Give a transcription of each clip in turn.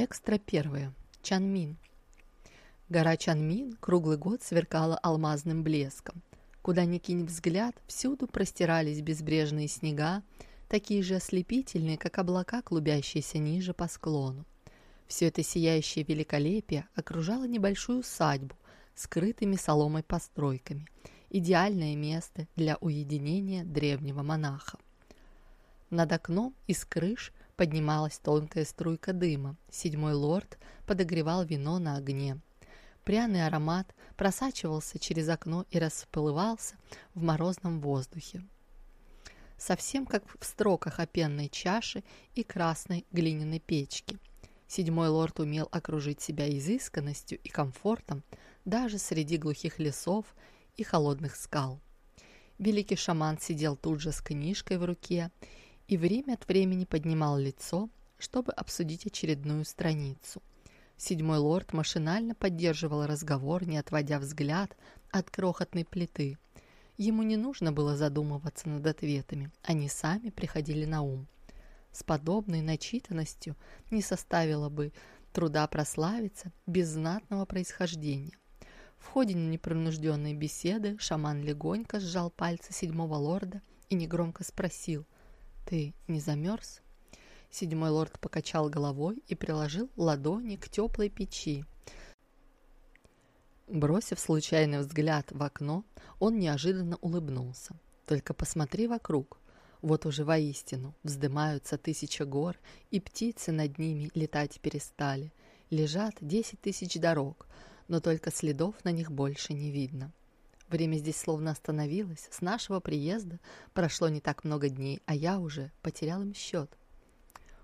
Экстра первое. Чанмин. Гора Чанмин круглый год сверкала алмазным блеском. Куда ни кинь взгляд, всюду простирались безбрежные снега, такие же ослепительные, как облака, клубящиеся ниже по склону. Все это сияющее великолепие окружало небольшую усадьбу с скрытыми соломой постройками. Идеальное место для уединения древнего монаха. Над окном из крыш поднималась тонкая струйка дыма. Седьмой лорд подогревал вино на огне. Пряный аромат просачивался через окно и расплывался в морозном воздухе. Совсем как в строках о пенной чаше и красной глиняной печке. Седьмой лорд умел окружить себя изысканностью и комфортом даже среди глухих лесов и холодных скал. Великий шаман сидел тут же с книжкой в руке и время от времени поднимал лицо, чтобы обсудить очередную страницу. Седьмой лорд машинально поддерживал разговор, не отводя взгляд от крохотной плиты. Ему не нужно было задумываться над ответами, они сами приходили на ум. С подобной начитанностью не составило бы труда прославиться без знатного происхождения. В ходе непринужденной беседы шаман легонько сжал пальцы седьмого лорда и негромко спросил – «Ты не замерз?» Седьмой лорд покачал головой и приложил ладони к теплой печи. Бросив случайный взгляд в окно, он неожиданно улыбнулся. «Только посмотри вокруг. Вот уже воистину вздымаются тысяча гор, и птицы над ними летать перестали. Лежат десять тысяч дорог, но только следов на них больше не видно. Время здесь словно остановилось. С нашего приезда прошло не так много дней, а я уже потерял им счет.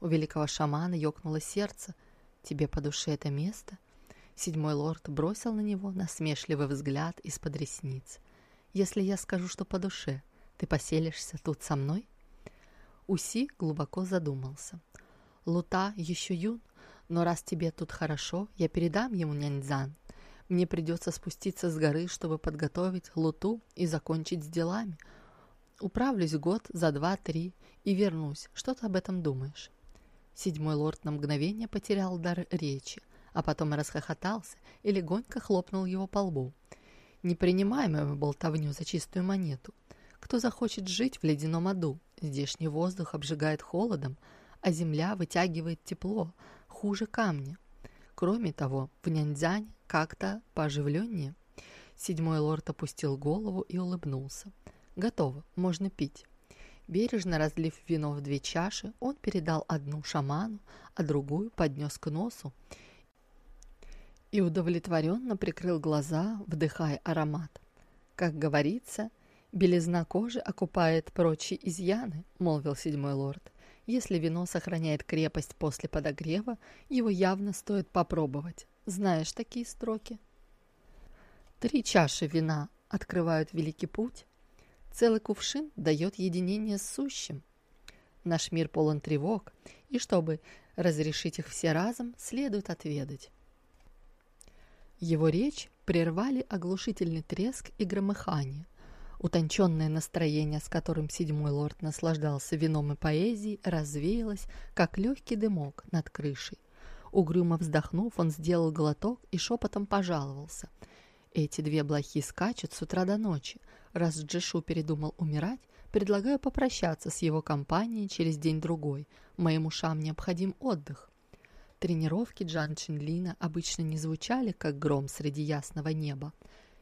У великого шамана ёкнуло сердце. «Тебе по душе это место?» Седьмой лорд бросил на него насмешливый взгляд из-под ресниц. «Если я скажу, что по душе, ты поселишься тут со мной?» Уси глубоко задумался. «Лута еще юн, но раз тебе тут хорошо, я передам ему няньцзан. Мне придется спуститься с горы, чтобы подготовить луту и закончить с делами. Управлюсь год за два-три и вернусь. Что ты об этом думаешь?» Седьмой лорд на мгновение потерял дар речи, а потом расхохотался и легонько хлопнул его по лбу. «Не принимай мою болтовню за чистую монету. Кто захочет жить в ледяном аду? Здешний воздух обжигает холодом, а земля вытягивает тепло, хуже камня. Кроме того, в Няньцзяне как-то пооживленнее. Седьмой лорд опустил голову и улыбнулся. «Готово, можно пить». Бережно разлив вино в две чаши, он передал одну шаману, а другую поднес к носу и удовлетворенно прикрыл глаза, вдыхая аромат. «Как говорится, белизна кожи окупает прочие изъяны», — молвил седьмой лорд. Если вино сохраняет крепость после подогрева, его явно стоит попробовать. Знаешь такие строки? Три чаши вина открывают великий путь. Целый кувшин дает единение с сущим. Наш мир полон тревог, и чтобы разрешить их все разом, следует отведать. Его речь прервали оглушительный треск и громыхание – Утонченное настроение, с которым седьмой лорд наслаждался вином и поэзией, развеялось, как легкий дымок над крышей. Угрюмо вздохнув, он сделал глоток и шепотом пожаловался. «Эти две блохи скачут с утра до ночи. Раз Джишу передумал умирать, предлагаю попрощаться с его компанией через день-другой. Моим ушам необходим отдых». Тренировки Джан Чинлина обычно не звучали, как гром среди ясного неба.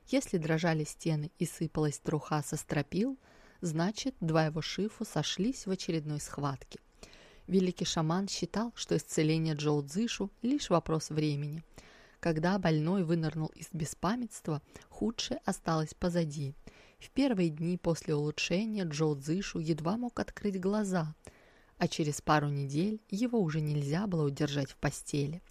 Если дрожали стены и сыпалась труха со стропил, значит, два его шифу сошлись в очередной схватке. Великий шаман считал, что исцеление Джоу Цзышу – лишь вопрос времени. Когда больной вынырнул из беспамятства, худшее осталось позади. В первые дни после улучшения Джоу Цзышу едва мог открыть глаза, а через пару недель его уже нельзя было удержать в постели.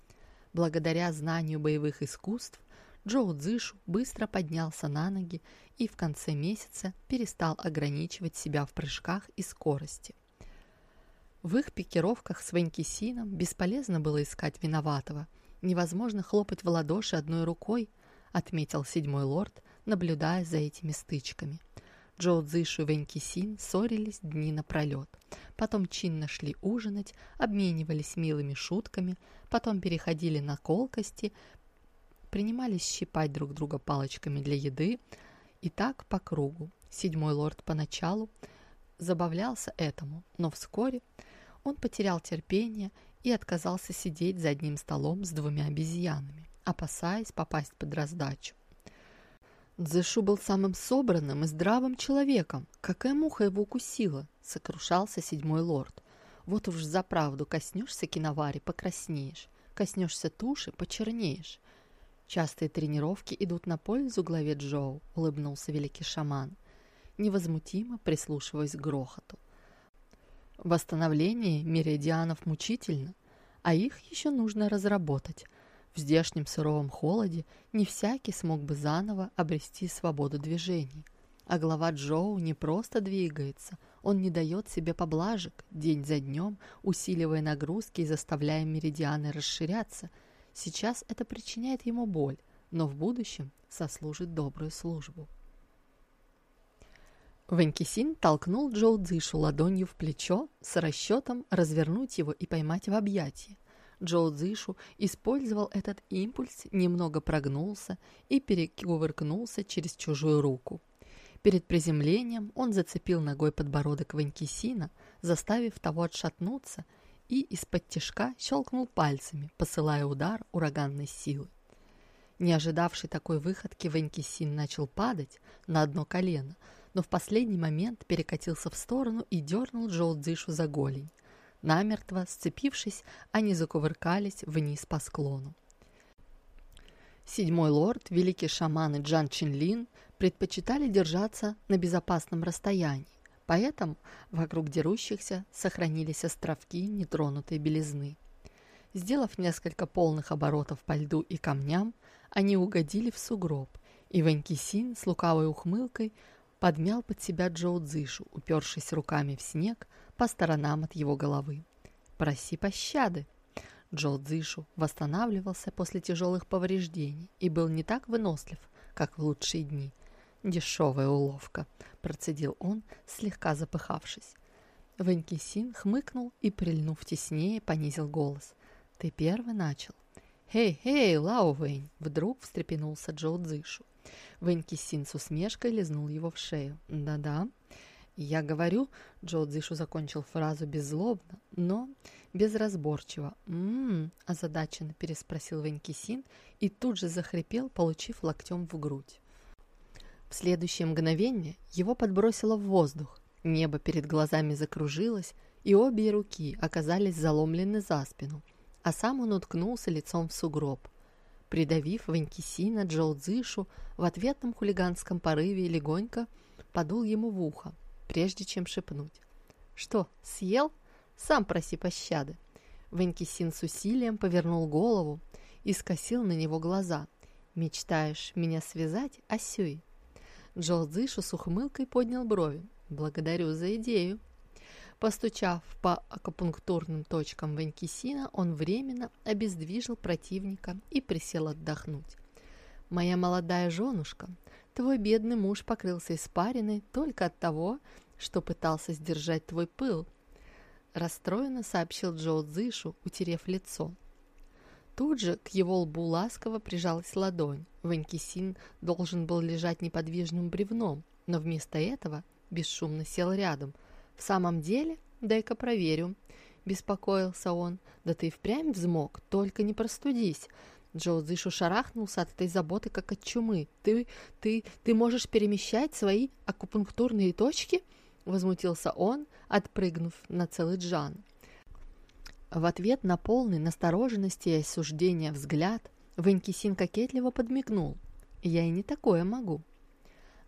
Благодаря знанию боевых искусств Джоу Цзышу быстро поднялся на ноги и в конце месяца перестал ограничивать себя в прыжках и скорости. В их пикировках с Ванькисином бесполезно было искать виноватого. Невозможно хлопать в ладоши одной рукой, отметил седьмой лорд, наблюдая за этими стычками. Джоу Цзышу и Вэнькисин ссорились дни напролет. Потом чинно шли ужинать, обменивались милыми шутками, потом переходили на колкости, принимались щипать друг друга палочками для еды, и так по кругу. Седьмой лорд поначалу забавлялся этому, но вскоре он потерял терпение и отказался сидеть за одним столом с двумя обезьянами, опасаясь попасть под раздачу. Дзэшу был самым собранным и здравым человеком. Какая муха его укусила? Сокрушался седьмой лорд. Вот уж за правду коснешься киновари, покраснеешь. Коснешься туши, почернеешь. Частые тренировки идут на пользу главе Джоу, улыбнулся великий шаман, невозмутимо прислушиваясь к грохоту. Восстановление меридианов мучительно, а их еще нужно разработать. В здешнем суровом холоде не всякий смог бы заново обрести свободу движений. А глава Джоу не просто двигается, он не дает себе поблажек, день за днем, усиливая нагрузки и заставляя меридианы расширяться. Сейчас это причиняет ему боль, но в будущем сослужит добрую службу. Ванькисин толкнул Джоу Цзышу ладонью в плечо с расчетом развернуть его и поймать в объятия. Джоу Цзышу использовал этот импульс, немного прогнулся и перекувыркнулся через чужую руку. Перед приземлением он зацепил ногой подбородок Ванькисина, заставив того отшатнуться, и из-под тишка щелкнул пальцами, посылая удар ураганной силы. Не ожидавший такой выходки, Ванькисин начал падать на одно колено – но в последний момент перекатился в сторону и дернул Джоу Цзишу за голень. Намертво сцепившись, они закувыркались вниз по склону. Седьмой лорд, великий шаман и Джан Чинлин предпочитали держаться на безопасном расстоянии, поэтому вокруг дерущихся сохранились островки нетронутой белизны. Сделав несколько полных оборотов по льду и камням, они угодили в сугроб, и Ванькисин с лукавой ухмылкой подмял под себя Джоу Цзышу, упершись руками в снег по сторонам от его головы. «Проси пощады!» Джоу Цзышу восстанавливался после тяжелых повреждений и был не так вынослив, как в лучшие дни. «Дешевая уловка», – процедил он, слегка запыхавшись. Ванькисин хмыкнул и, прильнув теснее, понизил голос. «Ты первый начал». «Хей-хей, Лао Вэнь!» – вдруг встрепенулся Джоу Цзышу. Вэньки Син с усмешкой лизнул его в шею. «Да-да». «Я говорю», — Джо Цзишу закончил фразу беззлобно, но безразборчиво. «М-м-м», озадаченно переспросил Вэньки Син и тут же захрипел, получив локтем в грудь. В следующее мгновение его подбросило в воздух, небо перед глазами закружилось, и обе руки оказались заломлены за спину, а сам он уткнулся лицом в сугроб. Придавив Ванькисина, Джоу Цзышу в ответном хулиганском порыве легонько подул ему в ухо, прежде чем шепнуть. «Что, съел? Сам проси пощады!» Ванькисин с усилием повернул голову и скосил на него глаза. «Мечтаешь меня связать, Асюй?» Джоу Цзышу с ухмылкой поднял брови. «Благодарю за идею!» Постучав по акупунктурным точкам Ванькисина, он временно обездвижил противника и присел отдохнуть. «Моя молодая женушка, твой бедный муж покрылся испариной только от того, что пытался сдержать твой пыл», расстроенно сообщил Джоу Цзышу, утерев лицо. Тут же к его лбу ласково прижалась ладонь. Ванькисин должен был лежать неподвижным бревном, но вместо этого бесшумно сел рядом – «В самом деле? Дай-ка проверю», – беспокоился он. «Да ты впрямь взмок, только не простудись». Зышу шарахнулся от этой заботы, как от чумы. «Ты, ты, ты можешь перемещать свои акупунктурные точки?» – возмутился он, отпрыгнув на целый джан. В ответ на полный настороженности и осуждения взгляд Ванькисин кокетливо подмигнул. «Я и не такое могу».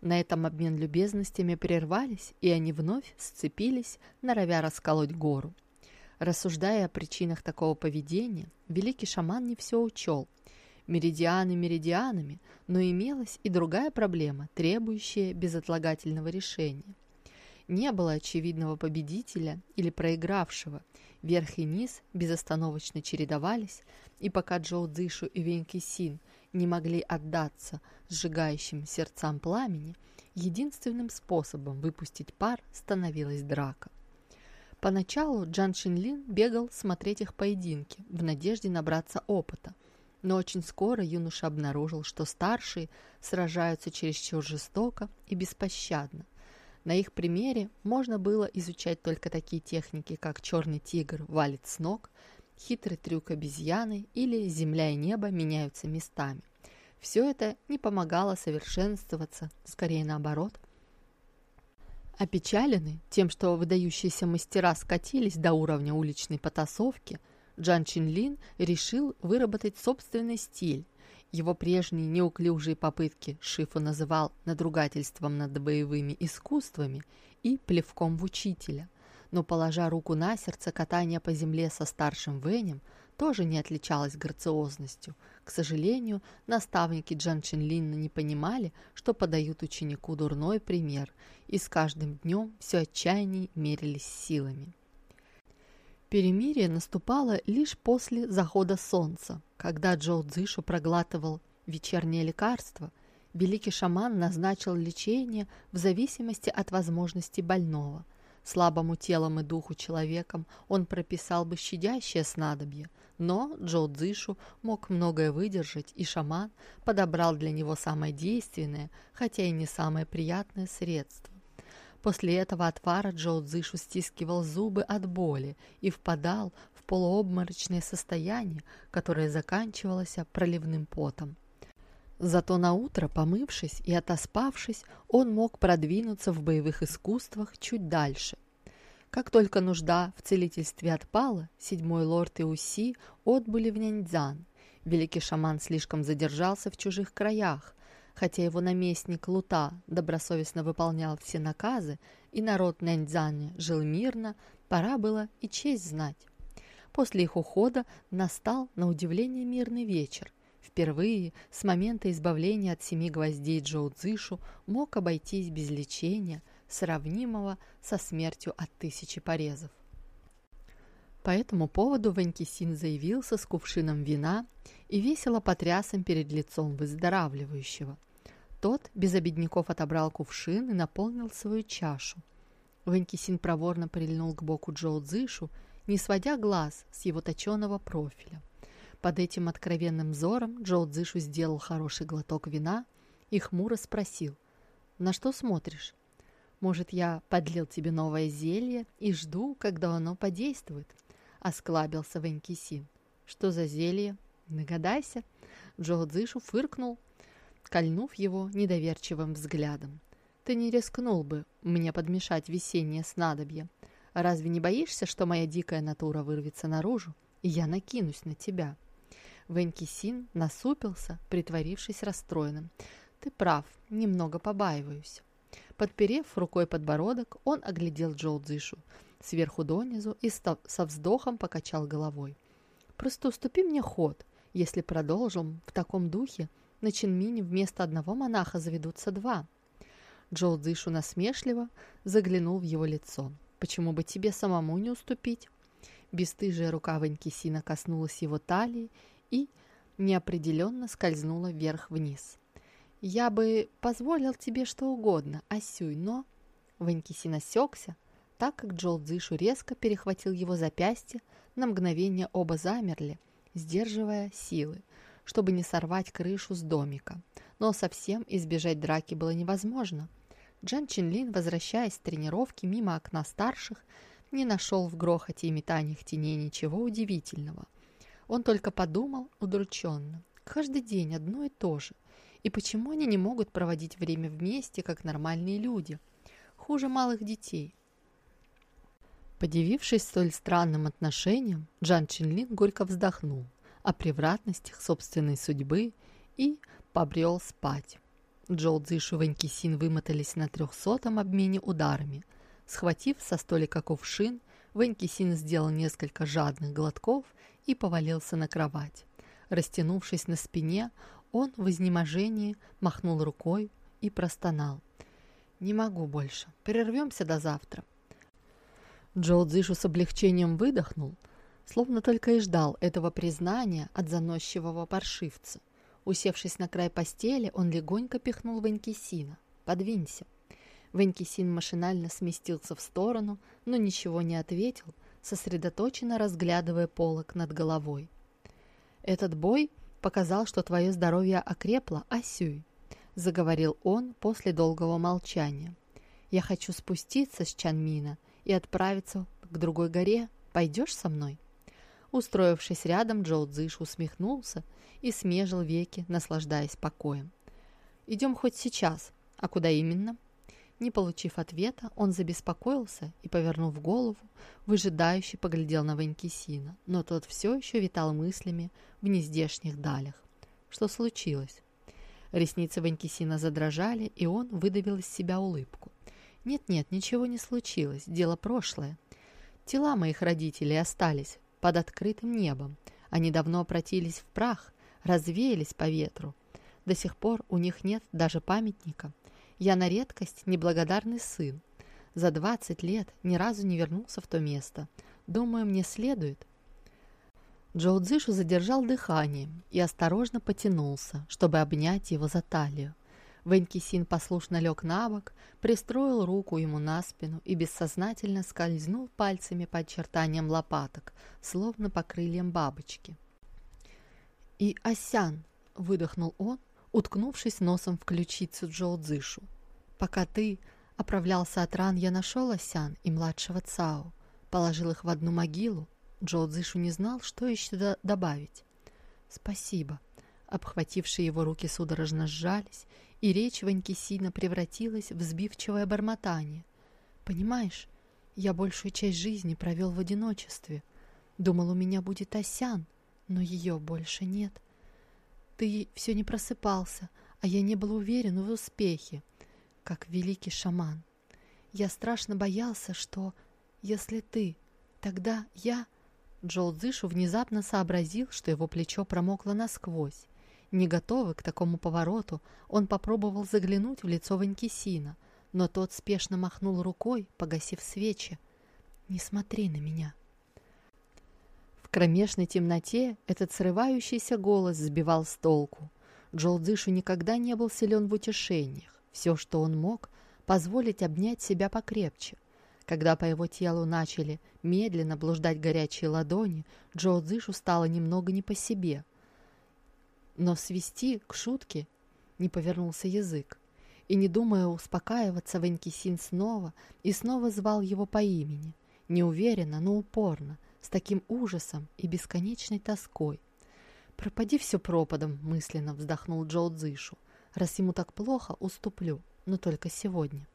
На этом обмен любезностями прервались, и они вновь сцепились, норовя расколоть гору. Рассуждая о причинах такого поведения, великий шаман не все учел. Меридианы меридианами, но имелась и другая проблема, требующая безотлагательного решения. Не было очевидного победителя или проигравшего. Верх и низ безостановочно чередовались, и пока Джоу Цзишу и Венки Син не могли отдаться сжигающим сердцам пламени, единственным способом выпустить пар становилась драка. Поначалу Джан Шинлин бегал смотреть их поединки в надежде набраться опыта, но очень скоро юноша обнаружил, что старшие сражаются чересчур жестоко и беспощадно. На их примере можно было изучать только такие техники, как черный тигр валит с ног, хитрый трюк обезьяны или земля и небо меняются местами. Все это не помогало совершенствоваться, скорее наоборот. Опечаленный тем, что выдающиеся мастера скатились до уровня уличной потасовки, Джан Чинлин решил выработать собственный стиль его прежние неуклюжие попытки Шифу называл надругательством над боевыми искусствами и плевком в учителя. Но, положа руку на сердце, катание по земле со старшим Венем тоже не отличалось грациозностью. К сожалению, наставники Джан Чинлина не понимали, что подают ученику дурной пример, и с каждым днем все отчаянней мерились силами. Перемирие наступало лишь после захода солнца, когда Джоу Цзишу проглатывал вечернее лекарство. Великий шаман назначил лечение в зависимости от возможностей больного. Слабому телом и духу человеком он прописал бы щадящее снадобье, но Джоу Цзишу мог многое выдержать, и шаман подобрал для него самое действенное, хотя и не самое приятное средство. После этого отвара Джоу Цзышу стискивал зубы от боли и впадал в полуобморочное состояние, которое заканчивалось проливным потом. Зато на утро, помывшись и отоспавшись, он мог продвинуться в боевых искусствах чуть дальше. Как только нужда в целительстве отпала, седьмой лорд и Уси отбыли в Няньцзан. Великий шаман слишком задержался в чужих краях, Хотя его наместник Лута добросовестно выполнял все наказы, и народ Нэньцзаня жил мирно, пора было и честь знать. После их ухода настал, на удивление, мирный вечер. Впервые с момента избавления от семи гвоздей Джоу Цзышу мог обойтись без лечения, сравнимого со смертью от тысячи порезов. По этому поводу Ванькисин заявился с кувшином вина и весело потряс им перед лицом выздоравливающего. Тот без обедняков отобрал кувшин и наполнил свою чашу. Ванькисин проворно прильнул к боку Джоу Цзышу, не сводя глаз с его точеного профиля. Под этим откровенным взором Джоу Цзышу сделал хороший глоток вина и хмуро спросил, «На что смотришь? Может, я подлил тебе новое зелье и жду, когда оно подействует?» Осклабился Ванькисин. «Что за зелье? Нагадайся!» Джоу Цзышу фыркнул кольнув его недоверчивым взглядом. «Ты не рискнул бы мне подмешать весеннее снадобье. Разве не боишься, что моя дикая натура вырвется наружу, и я накинусь на тебя?» Венкисин насупился, притворившись расстроенным. «Ты прав, немного побаиваюсь». Подперев рукой подбородок, он оглядел Джоу Цзишу сверху донизу и со вздохом покачал головой. «Просто уступи мне ход. Если продолжим в таком духе, на Чинмине вместо одного монаха заведутся два. Джоу Цзишу насмешливо заглянул в его лицо. «Почему бы тебе самому не уступить?» Бестыжая рука Ванькисина коснулась его талии и неопределенно скользнула вверх-вниз. «Я бы позволил тебе что угодно, Асюй, но...» Ванькисин осекся, так как Джоу Цзишу резко перехватил его запястье, на мгновение оба замерли, сдерживая силы – чтобы не сорвать крышу с домика. Но совсем избежать драки было невозможно. Джан Чинлин, возвращаясь с тренировки мимо окна старших, не нашел в грохоте и метаниях теней ничего удивительного. Он только подумал удрученно. Каждый день одно и то же. И почему они не могут проводить время вместе, как нормальные люди? Хуже малых детей. Подивившись столь странным отношениям, Джан Чинлин горько вздохнул о превратностях собственной судьбы и побрел спать. Джоу Цзиш и Ванькисин вымотались на трехсотом обмене ударами. Схватив со столика кувшин, Ванькисин сделал несколько жадных глотков и повалился на кровать. Растянувшись на спине, он в изнеможении махнул рукой и простонал. «Не могу больше. Прервемся до завтра». Джоу Цзишу с облегчением выдохнул, словно только и ждал этого признания от заносчивого паршивца. Усевшись на край постели, он легонько пихнул Ванькисина. «Подвинься». Ванькисин машинально сместился в сторону, но ничего не ответил, сосредоточенно разглядывая полок над головой. «Этот бой показал, что твое здоровье окрепло, Асюй», — заговорил он после долгого молчания. «Я хочу спуститься с Чанмина и отправиться к другой горе. Пойдешь со мной?» Устроившись рядом, Джоу Цзиш усмехнулся и смежил веки, наслаждаясь покоем. «Идем хоть сейчас. А куда именно?» Не получив ответа, он забеспокоился и, повернув голову, выжидающе поглядел на Ванькисина, но тот все еще витал мыслями в нездешних далях. Что случилось? Ресницы Ванькисина задрожали, и он выдавил из себя улыбку. «Нет-нет, ничего не случилось, дело прошлое. Тела моих родителей остались под открытым небом. Они давно обратились в прах, развеялись по ветру. До сих пор у них нет даже памятника. Я на редкость неблагодарный сын. За 20 лет ни разу не вернулся в то место. Думаю, мне следует. Джоу Цзишу задержал дыхание и осторожно потянулся, чтобы обнять его за талию. Вэньки Син послушно лег на бок, пристроил руку ему на спину и бессознательно скользнул пальцами по очертаниям лопаток, словно по крыльям бабочки. «И Асян!» — выдохнул он, уткнувшись носом в ключицу Джоу Цзышу. «Пока ты оправлялся от ран, я нашел Асян и младшего Цао, положил их в одну могилу. Джоу Цзышу не знал, что еще добавить. «Спасибо». Обхватившие его руки судорожно сжались, и речь Ванькисина превратилась в сбивчивое бормотание. «Понимаешь, я большую часть жизни провел в одиночестве. Думал, у меня будет Асян, но ее больше нет. Ты все не просыпался, а я не был уверен в успехе, как великий шаман. Я страшно боялся, что если ты, тогда я... Джоу Цзышу внезапно сообразил, что его плечо промокло насквозь. Не готовый к такому повороту, он попробовал заглянуть в лицо Ванькисина, но тот спешно махнул рукой, погасив свечи. «Не смотри на меня», кромешной темноте этот срывающийся голос сбивал с толку. Джолдышу никогда не был силен в утешениях. Все, что он мог, позволить обнять себя покрепче. Когда по его телу начали медленно блуждать горячие ладони, Джоудзишу стало немного не по себе. Но свести к шутке не повернулся язык. И, не думая успокаиваться, Венкисин снова и снова звал его по имени. Неуверенно, но упорно, с таким ужасом и бесконечной тоской. «Пропади все пропадом», — мысленно вздохнул Джоу Цзышу. «Раз ему так плохо, уступлю, но только сегодня».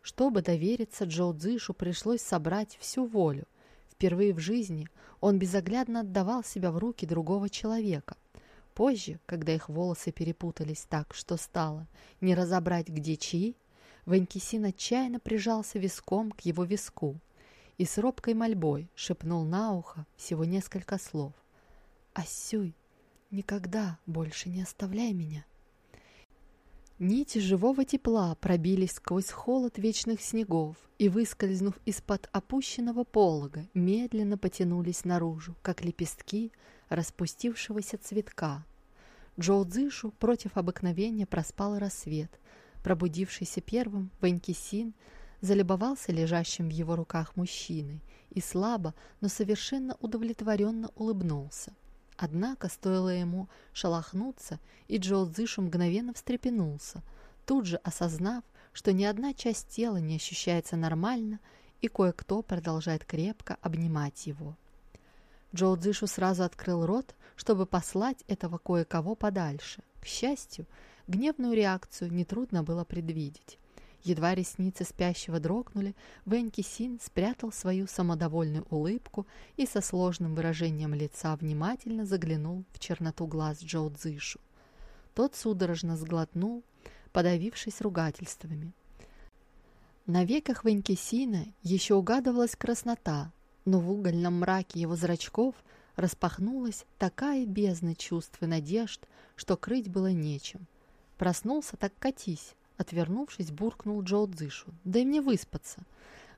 Чтобы довериться Джоу Цзышу, пришлось собрать всю волю. Впервые в жизни он безоглядно отдавал себя в руки другого человека. Позже, когда их волосы перепутались так, что стало не разобрать, где чьи, Ванькисин отчаянно прижался виском к его виску и с робкой мольбой шепнул на ухо всего несколько слов. «Асюй, никогда больше не оставляй меня!» Нити живого тепла пробились сквозь холод вечных снегов и, выскользнув из-под опущенного полога, медленно потянулись наружу, как лепестки распустившегося цветка. Джоу Цзышу против обыкновения проспал рассвет. Пробудившийся первым, Ванькисин залюбовался лежащим в его руках мужчиной и слабо, но совершенно удовлетворенно улыбнулся. Однако стоило ему шалохнуться, и Джоу Цзышу мгновенно встрепенулся, тут же осознав, что ни одна часть тела не ощущается нормально, и кое-кто продолжает крепко обнимать его. Джоу Цзышу сразу открыл рот, чтобы послать этого кое-кого подальше. К счастью, гневную реакцию нетрудно было предвидеть. Едва ресницы спящего дрогнули, Вэньки Син спрятал свою самодовольную улыбку и со сложным выражением лица внимательно заглянул в черноту глаз Джоу Цзышу. Тот судорожно сглотнул, подавившись ругательствами. На веках Вэньки Сина еще угадывалась краснота, но в угольном мраке его зрачков распахнулась такая бездна чувств и надежд, что крыть было нечем. Проснулся так катись, отвернувшись, буркнул Джоу Цзышу. «Дай мне выспаться!»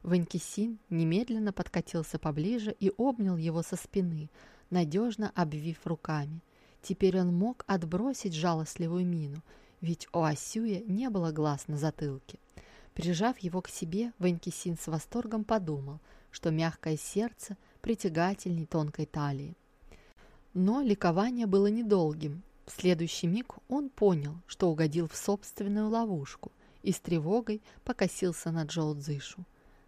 Ванькисин немедленно подкатился поближе и обнял его со спины, надежно обвив руками. Теперь он мог отбросить жалостливую мину, ведь у Асюя не было глаз на затылке. Прижав его к себе, Ванькисин с восторгом подумал, что мягкое сердце притягательней тонкой талии. Но ликование было недолгим. В следующий миг он понял, что угодил в собственную ловушку и с тревогой покосился на Джоу.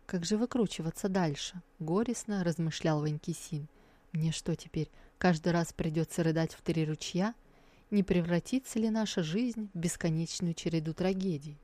«Как же выкручиваться дальше?» – горестно размышлял Ванькисин. «Мне что теперь, каждый раз придется рыдать в три ручья? Не превратится ли наша жизнь в бесконечную череду трагедий?»